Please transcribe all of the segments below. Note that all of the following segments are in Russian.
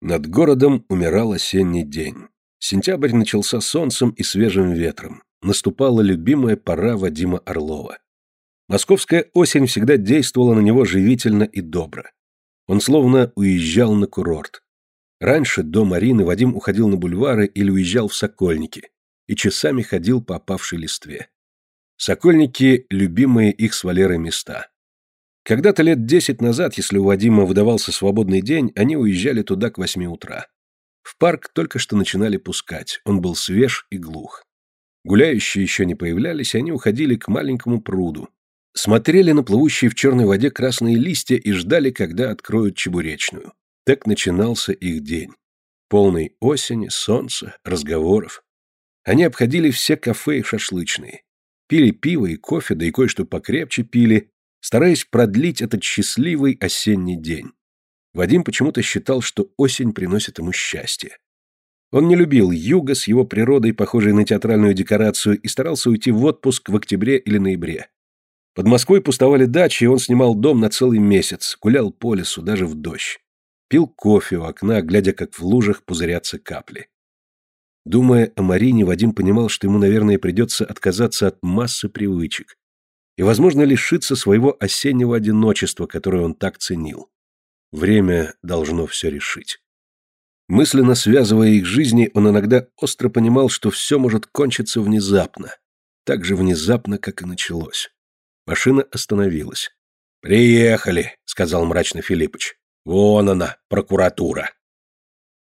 Над городом умирал осенний день. Сентябрь начался солнцем и свежим ветром. Наступала любимая пора Вадима Орлова. Московская осень всегда действовала на него живительно и добро. Он словно уезжал на курорт. Раньше, до Марины, Вадим уходил на бульвары или уезжал в Сокольники и часами ходил по опавшей листве. Сокольники – любимые их с Валерой места. Когда-то лет десять назад, если у Вадима выдавался свободный день, они уезжали туда к восьми утра. В парк только что начинали пускать, он был свеж и глух. Гуляющие еще не появлялись, они уходили к маленькому пруду, смотрели на плывущие в черной воде красные листья и ждали, когда откроют чебуречную. Так начинался их день. Полный осени, солнца, разговоров. Они обходили все кафе и шашлычные. Пили пиво и кофе, да и кое-что покрепче пили, стараясь продлить этот счастливый осенний день. Вадим почему-то считал, что осень приносит ему счастье. Он не любил юга с его природой, похожей на театральную декорацию, и старался уйти в отпуск в октябре или ноябре. Под Москвой пустовали дачи, и он снимал дом на целый месяц, гулял по лесу, даже в дождь. Пил кофе у окна, глядя, как в лужах пузырятся капли. Думая о Марине, Вадим понимал, что ему, наверное, придется отказаться от массы привычек и, возможно, лишиться своего осеннего одиночества, которое он так ценил. Время должно все решить. Мысленно связывая их жизни, он иногда остро понимал, что все может кончиться внезапно, так же внезапно, как и началось. Машина остановилась. «Приехали», — сказал мрачно Филиппыч. «Вон она, прокуратура».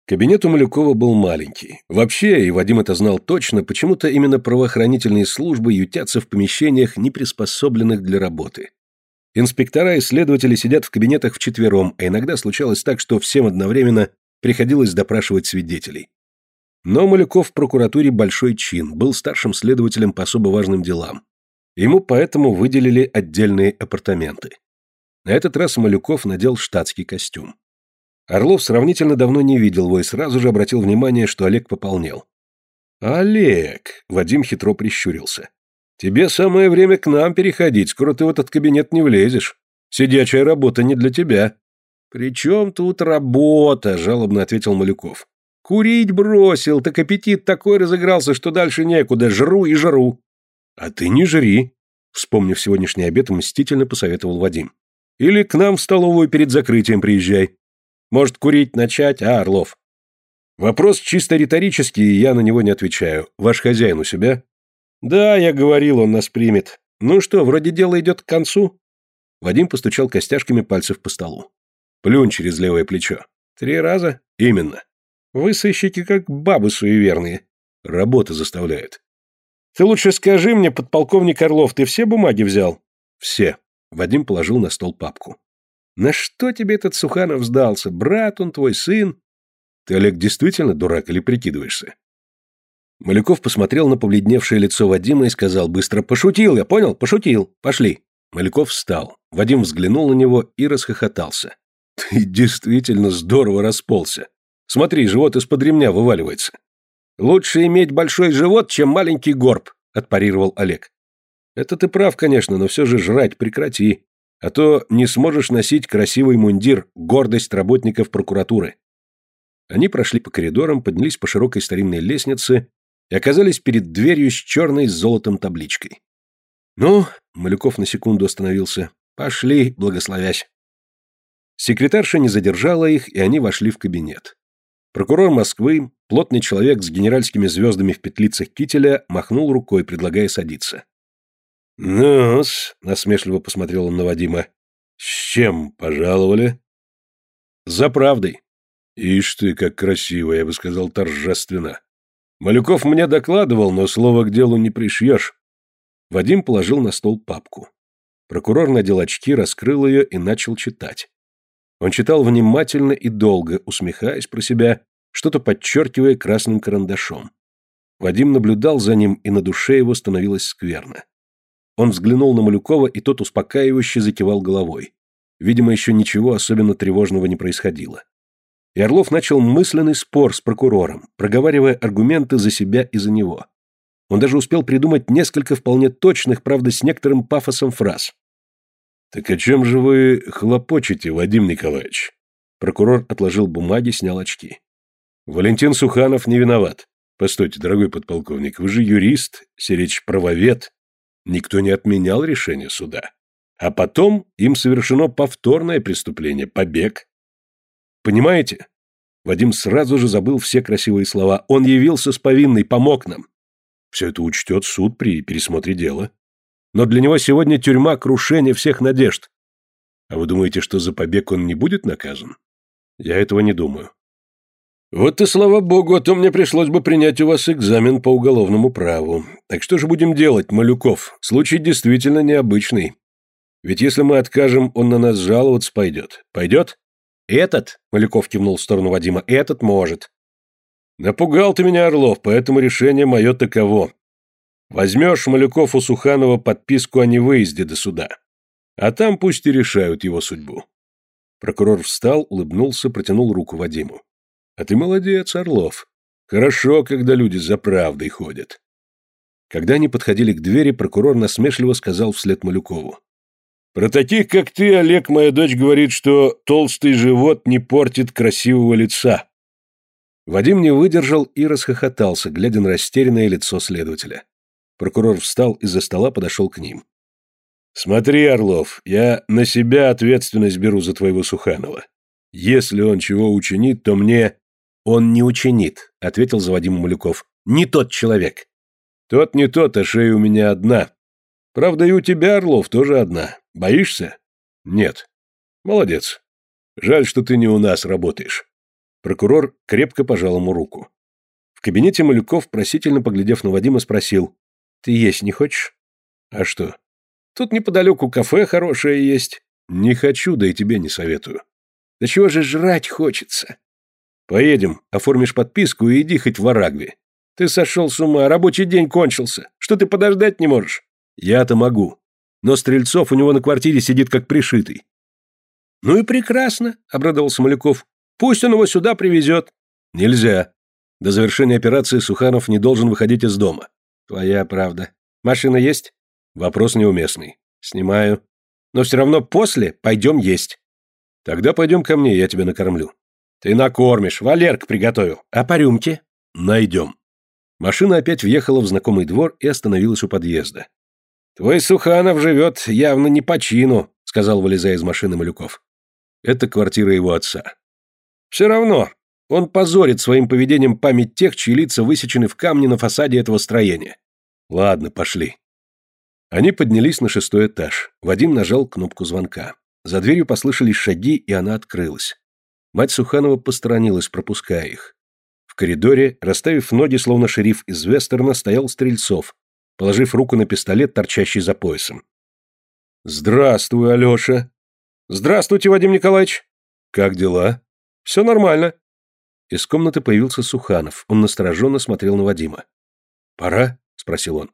Кабинет у Малюкова был маленький. Вообще, и Вадим это знал точно, почему-то именно правоохранительные службы ютятся в помещениях, не приспособленных для работы. Инспектора и следователи сидят в кабинетах вчетвером, а иногда случалось так, что всем одновременно приходилось допрашивать свидетелей. Но Малюков в прокуратуре большой чин, был старшим следователем по особо важным делам. Ему поэтому выделили отдельные апартаменты. На этот раз Малюков надел штатский костюм. Орлов сравнительно давно не видел его и сразу же обратил внимание, что Олег пополнел. «Олег!» — Вадим хитро прищурился. «Тебе самое время к нам переходить, скоро ты в этот кабинет не влезешь. Сидячая работа не для тебя». «При чем тут работа?» — жалобно ответил Малюков. «Курить бросил, так аппетит такой разыгрался, что дальше некуда, жру и жру». «А ты не жри», — вспомнив сегодняшний обед, мстительно посоветовал Вадим. «Или к нам в столовую перед закрытием приезжай. Может, курить начать, а, Орлов?» Вопрос чисто риторический, и я на него не отвечаю. Ваш хозяин у себя? Да, я говорил, он нас примет. Ну что, вроде дело идет к концу? Вадим постучал костяшками пальцев по столу. Плюнь через левое плечо. Три раза? Именно. Вы сыщики как бабы суеверные. Работа заставляет. Ты лучше скажи мне, подполковник Орлов, ты все бумаги взял? Все. Вадим положил на стол папку. На что тебе этот Суханов сдался? Брат он твой, сын? Ты, Олег, действительно дурак или прикидываешься? Малюков посмотрел на побледневшее лицо Вадима и сказал быстро «Пошутил я, понял? Пошутил. Пошли». Малюков встал. Вадим взглянул на него и расхохотался. «Ты действительно здорово расползся. Смотри, живот из-под ремня вываливается. «Лучше иметь большой живот, чем маленький горб», – отпарировал Олег. «Это ты прав, конечно, но все же жрать прекрати, а то не сможешь носить красивый мундир, гордость работников прокуратуры». Они прошли по коридорам, поднялись по широкой старинной лестнице и оказались перед дверью с черной с золотом табличкой. «Ну», — Малюков на секунду остановился, — «пошли, благословясь». Секретарша не задержала их, и они вошли в кабинет. Прокурор Москвы, плотный человек с генеральскими звездами в петлицах кителя, махнул рукой, предлагая садиться. Ну насмешливо посмотрел он на Вадима. «С чем пожаловали?» «За правдой». «Ишь ты, как красиво, я бы сказал, торжественно. Малюков мне докладывал, но слово к делу не пришьешь». Вадим положил на стол папку. Прокурор надел очки, раскрыл ее и начал читать. Он читал внимательно и долго, усмехаясь про себя, что-то подчеркивая красным карандашом. Вадим наблюдал за ним, и на душе его становилось скверно. Он взглянул на Малюкова, и тот успокаивающе закивал головой. Видимо, еще ничего особенно тревожного не происходило. И Орлов начал мысленный спор с прокурором, проговаривая аргументы за себя и за него. Он даже успел придумать несколько вполне точных, правда, с некоторым пафосом фраз. «Так о чем же вы хлопочете, Вадим Николаевич? Прокурор отложил бумаги, снял очки. Валентин Суханов не виноват. Постойте, дорогой подполковник, вы же юрист, сиречь правовед. Никто не отменял решение суда. А потом им совершено повторное преступление, побег. Понимаете? Вадим сразу же забыл все красивые слова. Он явился с повинной, помог нам. Все это учтет суд при пересмотре дела. Но для него сегодня тюрьма – крушение всех надежд. А вы думаете, что за побег он не будет наказан? Я этого не думаю. Вот и слава богу, а то мне пришлось бы принять у вас экзамен по уголовному праву. Так что же будем делать, Малюков? Случай действительно необычный. Ведь если мы откажем, он на нас жаловаться пойдет. Пойдет? Этот, Малюков кивнул в сторону Вадима, этот может. Напугал ты меня, Орлов, поэтому решение мое таково. Возьмешь, Малюков, у Суханова подписку о невыезде до суда. А там пусть и решают его судьбу. Прокурор встал, улыбнулся, протянул руку Вадиму. А ты молодец, Орлов. Хорошо, когда люди за правдой ходят. Когда они подходили к двери, прокурор насмешливо сказал вслед Малюкову. Про таких, как ты, Олег, моя дочь говорит, что толстый живот не портит красивого лица. Вадим не выдержал и расхохотался, глядя на растерянное лицо следователя. Прокурор встал из-за стола, подошел к ним. «Смотри, Орлов, я на себя ответственность беру за твоего Суханова. Если он чего учинит, то мне...» «Он не учинит», — ответил за Вадима Малюков. «Не тот человек». «Тот не тот, а шея у меня одна. Правда, и у тебя, Орлов, тоже одна. Боишься? Нет. Молодец. Жаль, что ты не у нас работаешь. Прокурор крепко пожал ему руку. В кабинете Малюков, просительно поглядев на Вадима, спросил. Ты есть не хочешь? А что? Тут неподалеку кафе хорошее есть. Не хочу, да и тебе не советую. Да чего же жрать хочется? Поедем, оформишь подписку и иди хоть в Арагве. Ты сошел с ума, рабочий день кончился. Что ты подождать не можешь? Я-то могу но Стрельцов у него на квартире сидит как пришитый. «Ну и прекрасно», — обрадовался Маляков. «Пусть он его сюда привезет». «Нельзя. До завершения операции Суханов не должен выходить из дома». «Твоя правда. Машина есть?» «Вопрос неуместный. Снимаю. Но все равно после пойдем есть». «Тогда пойдем ко мне, я тебя накормлю». «Ты накормишь. Валерк приготовил. А по рюмке?» «Найдем». Машина опять въехала в знакомый двор и остановилась у подъезда. «Твой Суханов живет явно не по чину», — сказал, вылезая из машины Малюков. «Это квартира его отца». «Все равно. Он позорит своим поведением память тех, чьи лица высечены в камне на фасаде этого строения». «Ладно, пошли». Они поднялись на шестой этаж. Вадим нажал кнопку звонка. За дверью послышались шаги, и она открылась. Мать Суханова посторонилась, пропуская их. В коридоре, расставив ноги, словно шериф из вестерна, стоял Стрельцов, положив руку на пистолет, торчащий за поясом. «Здравствуй, Алеша!» «Здравствуйте, Вадим Николаевич!» «Как дела?» «Все нормально». Из комнаты появился Суханов. Он настороженно смотрел на Вадима. «Пора?» — спросил он.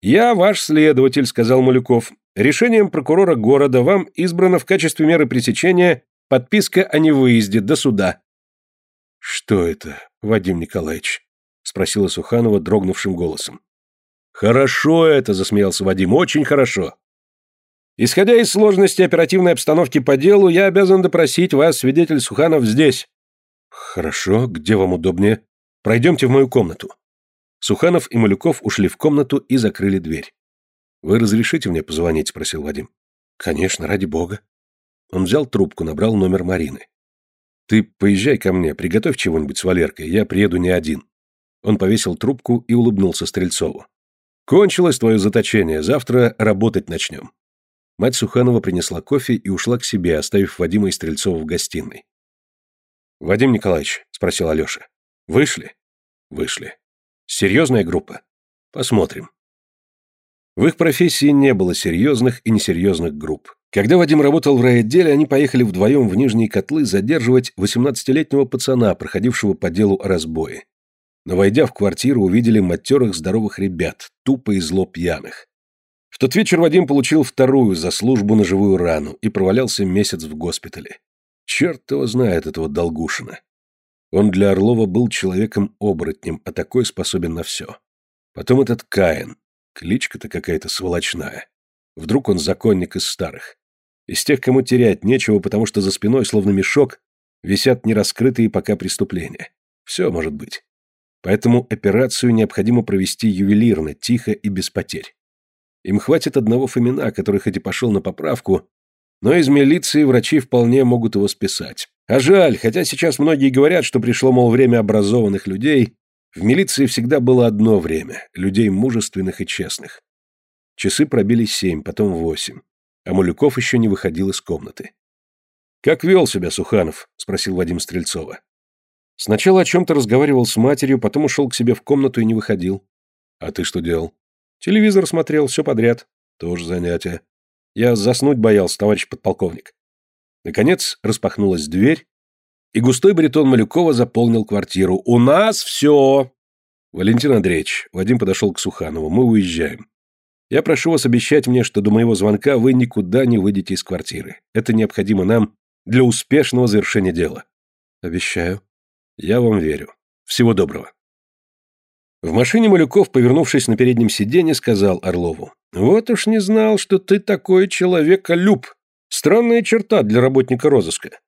«Я ваш следователь», — сказал Малюков. «Решением прокурора города вам избрана в качестве меры пресечения подписка о невыезде до суда». «Что это, Вадим Николаевич?» — спросила Суханова дрогнувшим голосом. «Хорошо это», — засмеялся Вадим, — «очень хорошо». «Исходя из сложности оперативной обстановки по делу, я обязан допросить вас, свидетель Суханов, здесь». «Хорошо, где вам удобнее? Пройдемте в мою комнату». Суханов и Малюков ушли в комнату и закрыли дверь. «Вы разрешите мне позвонить?» — спросил Вадим. «Конечно, ради бога». Он взял трубку, набрал номер Марины. «Ты поезжай ко мне, приготовь чего-нибудь с Валеркой, я приеду не один». Он повесил трубку и улыбнулся Стрельцову. Кончилось твое заточение, завтра работать начнем. Мать Суханова принесла кофе и ушла к себе, оставив Вадима и Стрельцова в гостиной. «Вадим Николаевич», — спросил Алеша, — «вышли?» «Вышли. Серьезная группа?» «Посмотрим». В их профессии не было серьезных и несерьезных групп. Когда Вадим работал в райотделе, они поехали вдвоем в Нижние Котлы задерживать 18-летнего пацана, проходившего по делу о разбое но, войдя в квартиру, увидели матерых здоровых ребят, тупо и зло пьяных. В тот вечер Вадим получил вторую за службу на живую рану и провалялся месяц в госпитале. Черт его знает этого Долгушина. Он для Орлова был человеком-оборотнем, а такой способен на все. Потом этот Каин. Кличка-то какая-то сволочная. Вдруг он законник из старых. Из тех, кому терять нечего, потому что за спиной, словно мешок, висят нераскрытые пока преступления. Все может быть. Поэтому операцию необходимо провести ювелирно, тихо и без потерь. Им хватит одного Фомина, который хоть и пошел на поправку, но из милиции врачи вполне могут его списать. А жаль, хотя сейчас многие говорят, что пришло, мол, время образованных людей, в милиции всегда было одно время – людей мужественных и честных. Часы пробили семь, потом восемь, а Малюков еще не выходил из комнаты. «Как вел себя Суханов?» – спросил Вадим Стрельцова. Сначала о чем-то разговаривал с матерью, потом ушел к себе в комнату и не выходил. «А ты что делал?» «Телевизор смотрел, все подряд». «Тоже занятие. Я заснуть боялся, товарищ подполковник». Наконец распахнулась дверь, и густой баритон Малюкова заполнил квартиру. «У нас все!» «Валентин Андреевич», Вадим подошел к Суханову, «мы уезжаем. Я прошу вас обещать мне, что до моего звонка вы никуда не выйдете из квартиры. Это необходимо нам для успешного завершения дела». «Обещаю». «Я вам верю. Всего доброго». В машине Малюков, повернувшись на переднем сиденье, сказал Орлову. «Вот уж не знал, что ты такой человеколюб. Странная черта для работника розыска.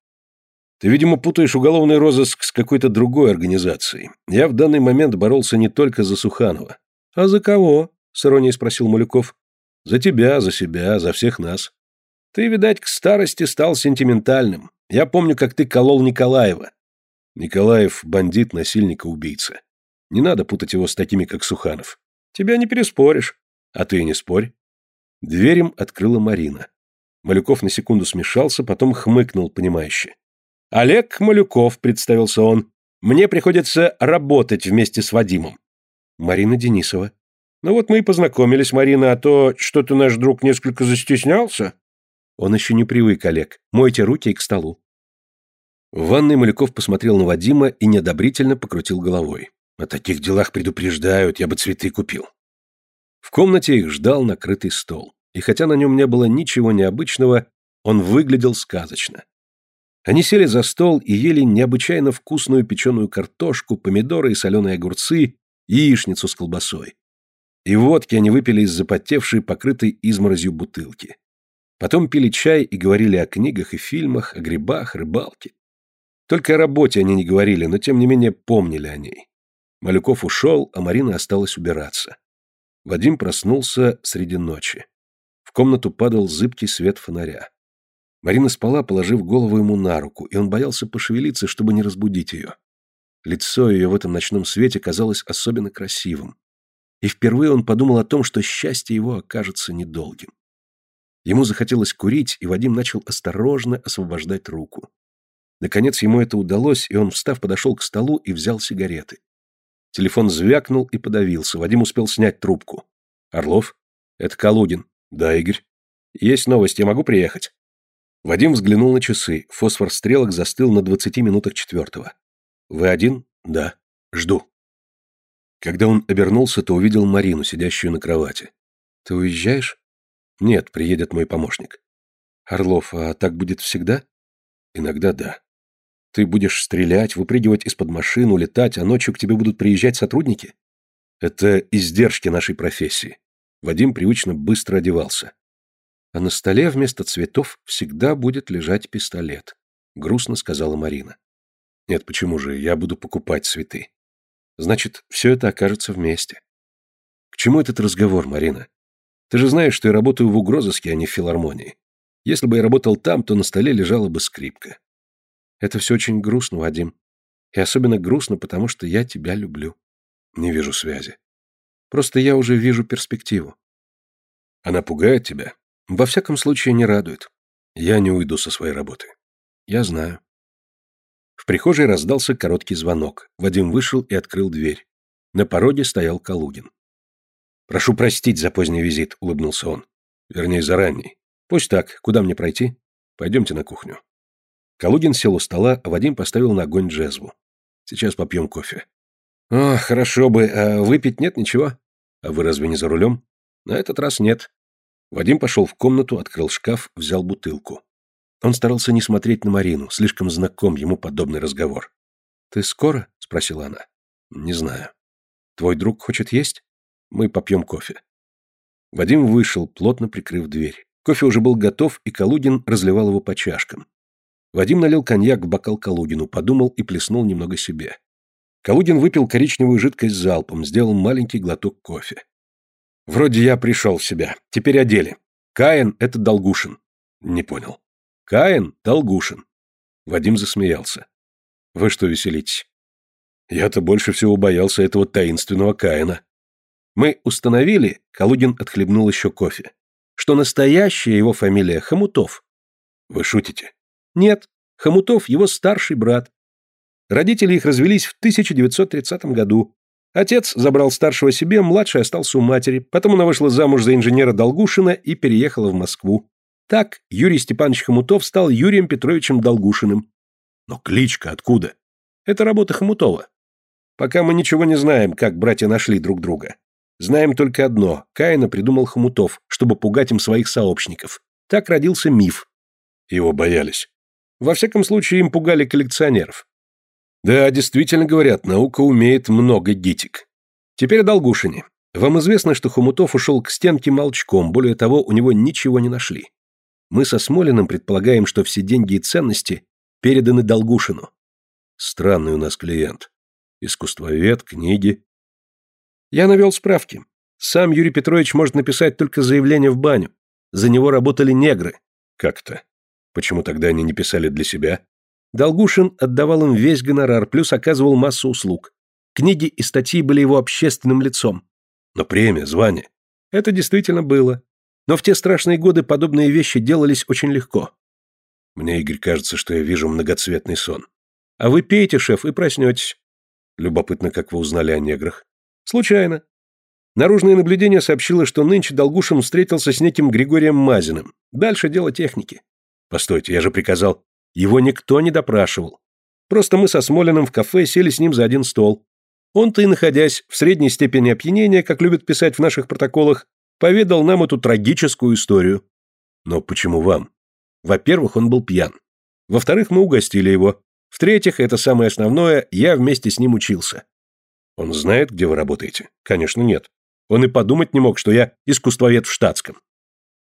Ты, видимо, путаешь уголовный розыск с какой-то другой организацией. Я в данный момент боролся не только за Суханова. А за кого? С иронией спросил Малюков. За тебя, за себя, за всех нас. Ты, видать, к старости стал сентиментальным. Я помню, как ты колол Николаева. Николаев – бандит, насильник и убийца. Не надо путать его с такими, как Суханов. Тебя не переспоришь. А ты и не спорь. Дверь открыла Марина. Малюков на секунду смешался, потом хмыкнул, понимающе. «Олег Малюков», — представился он. «Мне приходится работать вместе с Вадимом». «Марина Денисова». «Ну вот мы и познакомились, Марина, а то что-то наш друг несколько застеснялся». Он еще не привык, Олег. Мойте руки и к столу. В ванной Малюков посмотрел на Вадима и неодобрительно покрутил головой. «О таких делах предупреждают, я бы цветы купил». В комнате их ждал накрытый стол, и хотя на нем не было ничего необычного, он выглядел сказочно. Они сели за стол и ели необычайно вкусную печеную картошку, помидоры и соленые огурцы, яичницу с колбасой. И водки они выпили из запотевшей, покрытой изморозью бутылки. Потом пили чай и говорили о книгах и фильмах, о грибах, рыбалке. Только о работе они не говорили, но тем не менее помнили о ней. Малюков ушел, а Марина осталась убираться. Вадим проснулся среди ночи. В комнату падал зыбкий свет фонаря. Марина спала, положив голову ему на руку, и он боялся пошевелиться, чтобы не разбудить ее. Лицо ее в этом ночном свете казалось особенно красивым. И впервые он подумал о том, что счастье его окажется недолгим. Ему захотелось курить, и Вадим начал осторожно освобождать руку. Наконец ему это удалось, и он, встав, подошел к столу и взял сигареты. Телефон звякнул и подавился. Вадим успел снять трубку. «Орлов? Это Калугин. Да, Игорь. Есть новость, я могу приехать?» Вадим взглянул на часы. Фосфор стрелок застыл на двадцати минутах четвертого. «Вы один?» «Да. Жду». Когда он обернулся, то увидел Марину, сидящую на кровати. «Ты уезжаешь?» «Нет, приедет мой помощник». «Орлов, а так будет всегда?» «Иногда да. Ты будешь стрелять, выпрыгивать из-под машин, улетать, а ночью к тебе будут приезжать сотрудники?» «Это издержки нашей профессии». Вадим привычно быстро одевался а на столе вместо цветов всегда будет лежать пистолет», — грустно сказала Марина. «Нет, почему же? Я буду покупать цветы. Значит, все это окажется вместе». «К чему этот разговор, Марина? Ты же знаешь, что я работаю в угрозыске, а не в филармонии. Если бы я работал там, то на столе лежала бы скрипка». «Это все очень грустно, Вадим. И особенно грустно, потому что я тебя люблю». «Не вижу связи». «Просто я уже вижу перспективу». «Она пугает тебя?» Во всяком случае, не радует. Я не уйду со своей работы. Я знаю. В прихожей раздался короткий звонок. Вадим вышел и открыл дверь. На пороге стоял Калугин. «Прошу простить за поздний визит», — улыбнулся он. «Вернее, за ранний. Пусть так. Куда мне пройти? Пойдемте на кухню». Калугин сел у стола, а Вадим поставил на огонь джезву. «Сейчас попьем кофе». «О, хорошо бы. А выпить нет ничего?» «А вы разве не за рулем?» «На этот раз нет. Вадим пошел в комнату, открыл шкаф, взял бутылку. Он старался не смотреть на Марину, слишком знаком ему подобный разговор. «Ты скоро?» — спросила она. «Не знаю. Твой друг хочет есть? Мы попьем кофе». Вадим вышел, плотно прикрыв дверь. Кофе уже был готов, и Калудин разливал его по чашкам. Вадим налил коньяк в бокал Калудину, подумал и плеснул немного себе. Калудин выпил коричневую жидкость залпом, сделал маленький глоток кофе. «Вроде я пришел в себя. Теперь о деле. Каин — это Долгушин». «Не понял». «Каин — Долгушин». Вадим засмеялся. «Вы что веселитесь?» «Я-то больше всего боялся этого таинственного Каина». «Мы установили», — Калудин отхлебнул еще кофе, «что настоящая его фамилия Хомутов». «Вы шутите?» «Нет, Хомутов — его старший брат. Родители их развелись в 1930 году. Отец забрал старшего себе, младший остался у матери, потом она вышла замуж за инженера Долгушина и переехала в Москву. Так Юрий Степанович Хомутов стал Юрием Петровичем Долгушиным. Но кличка откуда? Это работа Хомутова. Пока мы ничего не знаем, как братья нашли друг друга. Знаем только одно. Каина придумал Хомутов, чтобы пугать им своих сообщников. Так родился миф. Его боялись. Во всяком случае, им пугали коллекционеров. Да, действительно говорят, наука умеет много гитик. Теперь о Долгушине. Вам известно, что Хомутов ушел к стенке молчком, более того, у него ничего не нашли. Мы со Смолиным предполагаем, что все деньги и ценности переданы Долгушину. Странный у нас клиент. Искусствовед, книги. Я навел справки. Сам Юрий Петрович может написать только заявление в баню. За него работали негры. Как-то. Почему тогда они не писали для себя? Долгушин отдавал им весь гонорар, плюс оказывал массу услуг. Книги и статьи были его общественным лицом. Но премия, звание. Это действительно было. Но в те страшные годы подобные вещи делались очень легко. Мне, Игорь, кажется, что я вижу многоцветный сон. А вы пейте, шеф, и проснетесь. Любопытно, как вы узнали о неграх. Случайно. Наружное наблюдение сообщило, что нынче Долгушин встретился с неким Григорием Мазиным. Дальше дело техники. Постойте, я же приказал. Его никто не допрашивал. Просто мы со Смолиным в кафе сели с ним за один стол. Он-то и находясь в средней степени опьянения, как любят писать в наших протоколах, поведал нам эту трагическую историю. Но почему вам? Во-первых, он был пьян. Во-вторых, мы угостили его. В-третьих, это самое основное, я вместе с ним учился. Он знает, где вы работаете? Конечно, нет. Он и подумать не мог, что я искусствовед в штатском.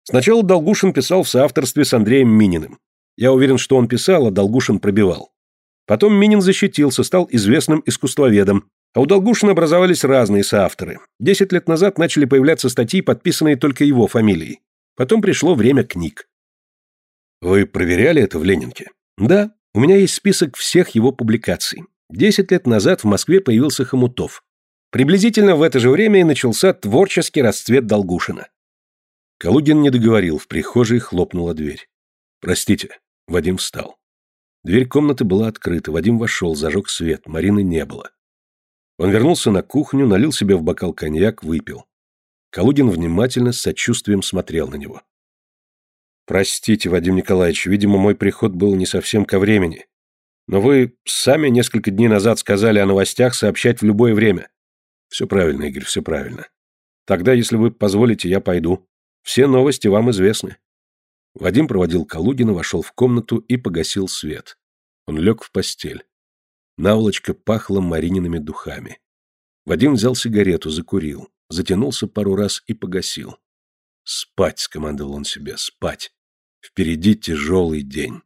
Сначала Долгушин писал в соавторстве с Андреем Мининым. Я уверен, что он писал, а Долгушин пробивал. Потом Минин защитился, стал известным искусствоведом, а у Долгушина образовались разные соавторы. Десять лет назад начали появляться статьи, подписанные только его фамилией. Потом пришло время книг. Вы проверяли это в Ленинке? Да, у меня есть список всех его публикаций. Десять лет назад в Москве появился Хомутов. Приблизительно в это же время и начался творческий расцвет Долгушина. Калугин не договорил, в прихожей хлопнула дверь. «Простите», — Вадим встал. Дверь комнаты была открыта, Вадим вошел, зажег свет, Марины не было. Он вернулся на кухню, налил себе в бокал коньяк, выпил. Калугин внимательно, с сочувствием смотрел на него. «Простите, Вадим Николаевич, видимо, мой приход был не совсем ко времени. Но вы сами несколько дней назад сказали о новостях сообщать в любое время». «Все правильно, Игорь, все правильно. Тогда, если вы позволите, я пойду. Все новости вам известны. Вадим проводил Калугина, вошел в комнату и погасил свет. Он лег в постель. Наволочка пахла Мариниными духами. Вадим взял сигарету, закурил, затянулся пару раз и погасил. «Спать», — скомандовал он себе, — «спать. Впереди тяжелый день».